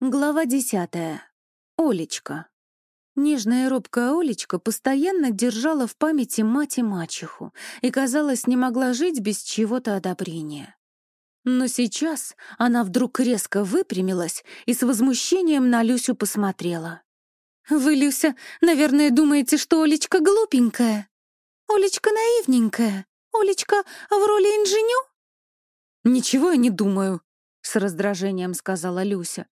Глава десятая. Олечка. Нежная робкая Олечка постоянно держала в памяти мать и мачеху и, казалось, не могла жить без чего-то одобрения. Но сейчас она вдруг резко выпрямилась и с возмущением на Люсю посмотрела. «Вы, Люся, наверное, думаете, что Олечка глупенькая? Олечка наивненькая? Олечка в роли инженю?» «Ничего я не думаю», — с раздражением сказала Люся.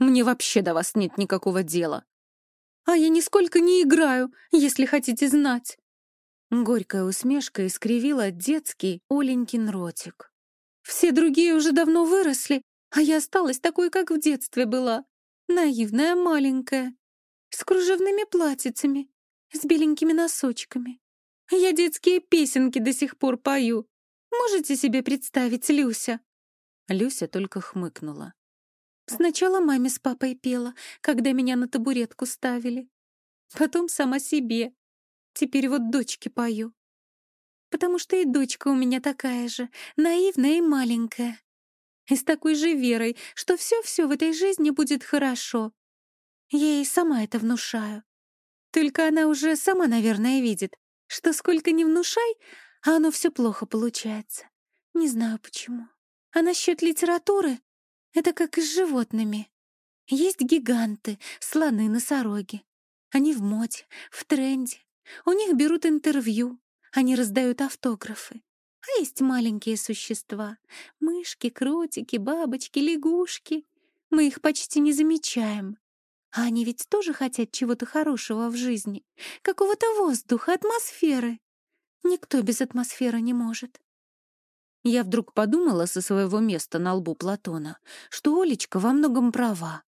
Мне вообще до вас нет никакого дела. А я нисколько не играю, если хотите знать. Горькая усмешка искривила детский Оленькин ротик. Все другие уже давно выросли, а я осталась такой, как в детстве была. Наивная маленькая, с кружевными платьицами, с беленькими носочками. Я детские песенки до сих пор пою. Можете себе представить, Люся?» Люся только хмыкнула. Сначала маме с папой пела, когда меня на табуретку ставили. Потом сама себе. Теперь вот дочке пою. Потому что и дочка у меня такая же, наивная и маленькая. И с такой же верой, что все-все в этой жизни будет хорошо. Я ей сама это внушаю. Только она уже сама, наверное, видит, что сколько ни внушай, а оно все плохо получается. Не знаю почему. А насчет литературы это как и с животными. Есть гиганты, слоны, носороги. Они в моде, в тренде. У них берут интервью, они раздают автографы. А есть маленькие существа — мышки, кротики, бабочки, лягушки. Мы их почти не замечаем. А они ведь тоже хотят чего-то хорошего в жизни, какого-то воздуха, атмосферы. Никто без атмосферы не может. Я вдруг подумала со своего места на лбу Платона, что Олечка во многом права.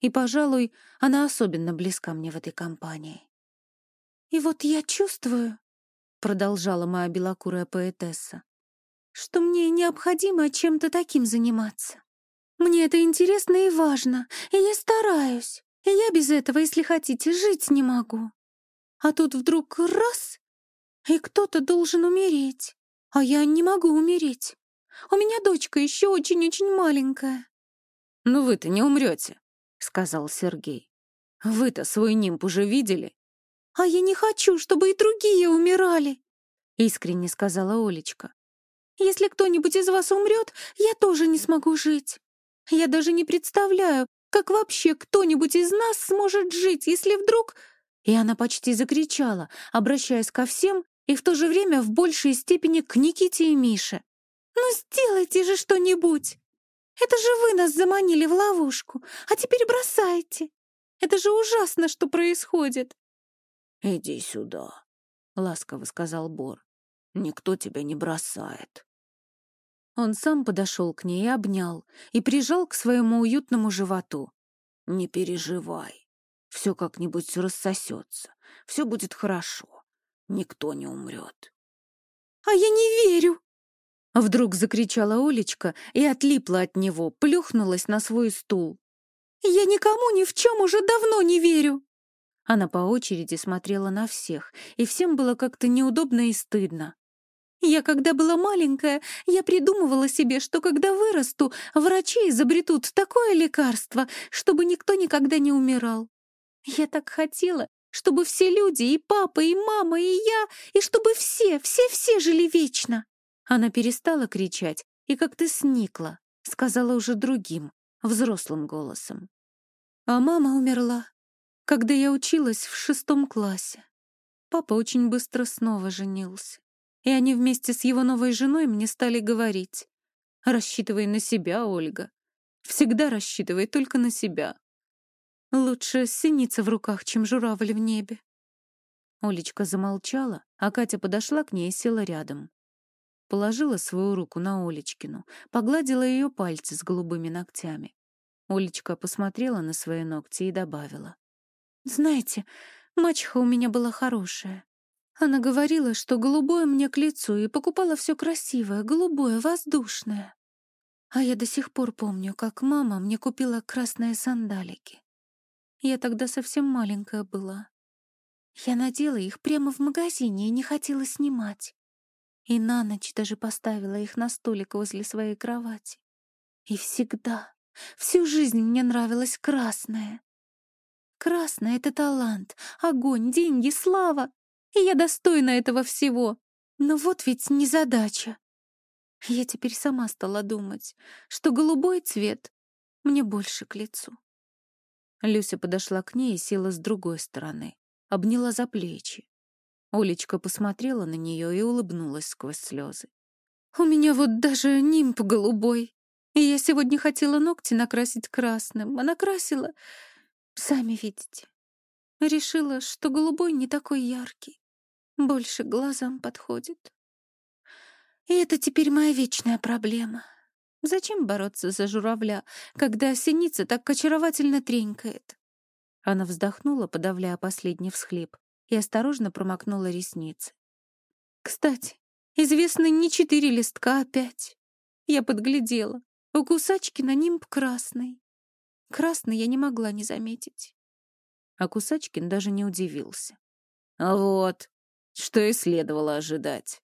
И, пожалуй, она особенно близка мне в этой компании. «И вот я чувствую», — продолжала моя белокурая поэтесса, «что мне необходимо чем-то таким заниматься. Мне это интересно и важно, и я стараюсь, и я без этого, если хотите, жить не могу. А тут вдруг раз — и кто-то должен умереть. А я не могу умереть. У меня дочка еще очень-очень маленькая. «Ну вы-то не умрете», — сказал Сергей. «Вы-то свой нимб уже видели?» «А я не хочу, чтобы и другие умирали», — искренне сказала Олечка. «Если кто-нибудь из вас умрет, я тоже не смогу жить. Я даже не представляю, как вообще кто-нибудь из нас сможет жить, если вдруг...» И она почти закричала, обращаясь ко всем и в то же время в большей степени к Никите и Мише. «Ну сделайте же что-нибудь! Это же вы нас заманили в ловушку, а теперь бросайте! Это же ужасно, что происходит!» «Иди сюда», — ласково сказал Бор. «Никто тебя не бросает». Он сам подошел к ней и обнял, и прижал к своему уютному животу. «Не переживай, все как-нибудь рассосется, все будет хорошо никто не умрет. «А я не верю!» Вдруг закричала Олечка и отлипла от него, плюхнулась на свой стул. «Я никому ни в чем уже давно не верю!» Она по очереди смотрела на всех, и всем было как-то неудобно и стыдно. Я, когда была маленькая, я придумывала себе, что когда вырасту, врачи изобретут такое лекарство, чтобы никто никогда не умирал. Я так хотела, чтобы все люди, и папа, и мама, и я, и чтобы все, все-все жили вечно. Она перестала кричать и как-то сникла, сказала уже другим, взрослым голосом. А мама умерла, когда я училась в шестом классе. Папа очень быстро снова женился. И они вместе с его новой женой мне стали говорить. «Рассчитывай на себя, Ольга. Всегда рассчитывай только на себя. Лучше синица в руках, чем журавль в небе. Олечка замолчала, а Катя подошла к ней и села рядом. Положила свою руку на Олечкину, погладила ее пальцы с голубыми ногтями. Олечка посмотрела на свои ногти и добавила. «Знаете, мачеха у меня была хорошая. Она говорила, что голубое мне к лицу, и покупала все красивое, голубое, воздушное. А я до сих пор помню, как мама мне купила красные сандалики. Я тогда совсем маленькая была. Я надела их прямо в магазине и не хотела снимать. И на ночь даже поставила их на столик возле своей кровати. И всегда, Всю жизнь мне нравилось красное. Красное — это талант, огонь, деньги, слава. И я достойна этого всего. Но вот ведь незадача. Я теперь сама стала думать, что голубой цвет мне больше к лицу. Люся подошла к ней и села с другой стороны, обняла за плечи. Олечка посмотрела на нее и улыбнулась сквозь слезы. «У меня вот даже нимб голубой. И я сегодня хотела ногти накрасить красным, а накрасила... Сами видите. Решила, что голубой не такой яркий. Больше глазам подходит. И это теперь моя вечная проблема. Зачем бороться за журавля, когда синица так очаровательно тренькает? Она вздохнула, подавляя последний всхлип, и осторожно промокнула ресницы. Кстати, известно не четыре листка, а пять. Я подглядела. У кусачки на нимб красный. Красный я не могла не заметить. А Кусачкин даже не удивился. «Вот, что и следовало ожидать.